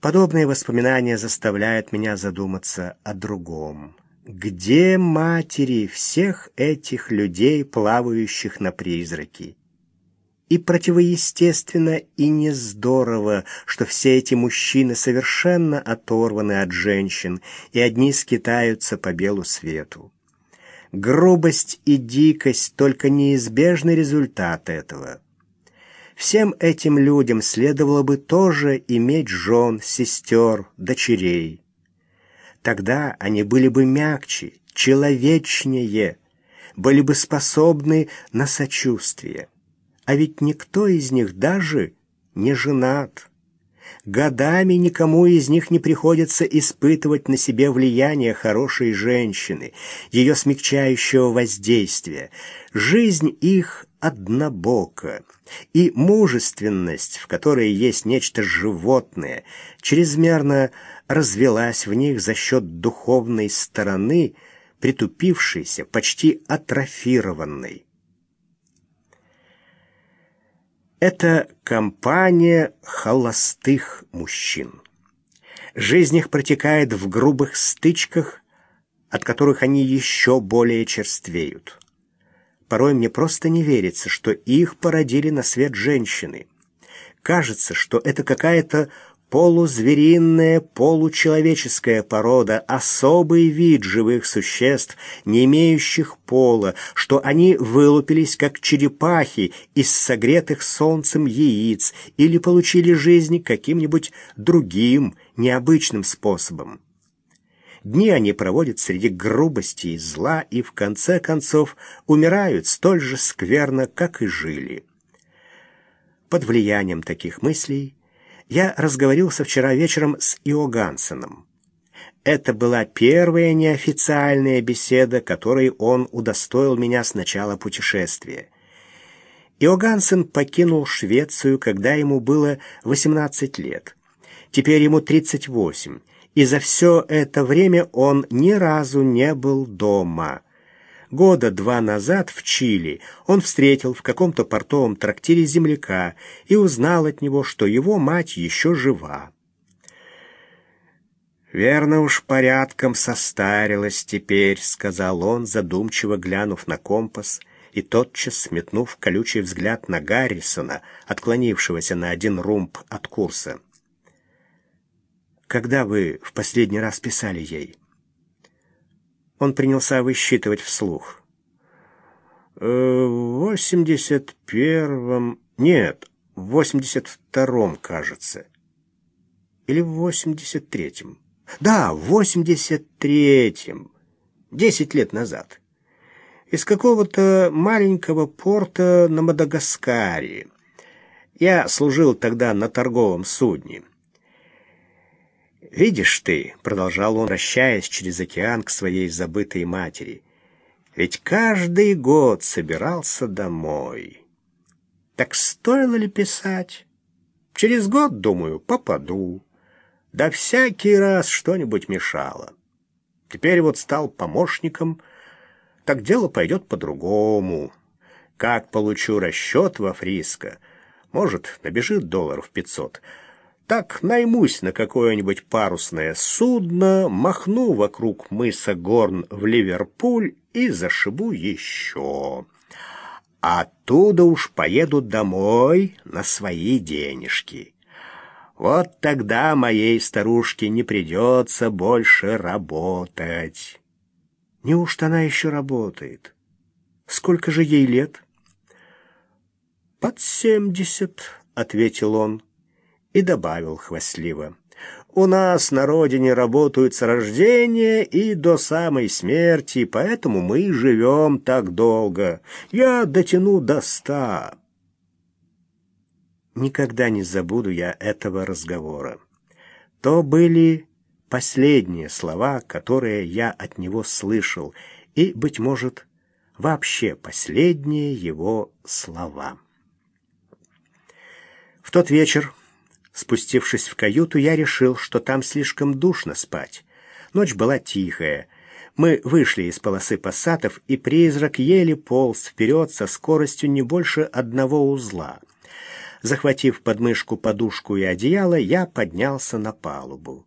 Подобные воспоминания заставляют меня задуматься о другом. Где матери всех этих людей, плавающих на призраки? И противоестественно и не здорово, что все эти мужчины совершенно оторваны от женщин и одни скитаются по белу свету. Грубость и дикость — только неизбежный результат этого. Всем этим людям следовало бы тоже иметь жен, сестер, дочерей. Тогда они были бы мягче, человечнее, были бы способны на сочувствие. А ведь никто из них даже не женат. Годами никому из них не приходится испытывать на себе влияние хорошей женщины, ее смягчающего воздействия. Жизнь их однобока, и мужественность, в которой есть нечто животное, чрезмерно развелась в них за счет духовной стороны, притупившейся, почти атрофированной. Это компания холостых мужчин. Жизнь их протекает в грубых стычках, от которых они еще более черствеют. Порой мне просто не верится, что их породили на свет женщины. Кажется, что это какая-то полузвериная, получеловеческая порода, особый вид живых существ, не имеющих пола, что они вылупились как черепахи из согретых солнцем яиц или получили жизнь каким-нибудь другим, необычным способом. Дни они проводят среди грубости и зла и, в конце концов, умирают столь же скверно, как и жили. Под влиянием таких мыслей я разговорился вчера вечером с Иогансеном. Это была первая неофициальная беседа, которой он удостоил меня с начала путешествия. Иогансен покинул Швецию, когда ему было 18 лет. Теперь ему 38, и за все это время он ни разу не был дома года два назад в Чили он встретил в каком-то портовом трактире земляка и узнал от него, что его мать еще жива. «Верно уж порядком состарилась теперь», — сказал он, задумчиво глянув на компас и тотчас сметнув колючий взгляд на Гаррисона, отклонившегося на один румб от курса. «Когда вы в последний раз писали ей?» Он принялся высчитывать вслух. «Э, «В восемьдесят первом... Нет, в восемьдесят втором, кажется. Или в восемьдесят третьем. Да, в восемьдесят третьем. Десять лет назад. Из какого-то маленького порта на Мадагаскаре. Я служил тогда на торговом судне. «Видишь ты», — продолжал он, вращаясь через океан к своей забытой матери, «ведь каждый год собирался домой. Так стоило ли писать? Через год, думаю, попаду. Да всякий раз что-нибудь мешало. Теперь вот стал помощником, так дело пойдет по-другому. Как получу расчет во Фриско, может, набежит долларов пятьсот — так наймусь на какое-нибудь парусное судно, махну вокруг мыса Горн в Ливерпуль и зашибу еще. Оттуда уж поеду домой на свои денежки. Вот тогда моей старушке не придется больше работать. Неужто она еще работает? Сколько же ей лет? Под семьдесят, — ответил он и добавил хвастливо. «У нас на родине работают с рождения и до самой смерти, поэтому мы живем так долго. Я дотяну до ста». Никогда не забуду я этого разговора. То были последние слова, которые я от него слышал, и, быть может, вообще последние его слова. В тот вечер Спустившись в каюту, я решил, что там слишком душно спать. Ночь была тихая. Мы вышли из полосы пассатов, и призрак еле полз вперед со скоростью не больше одного узла. Захватив подмышку подушку и одеяло, я поднялся на палубу.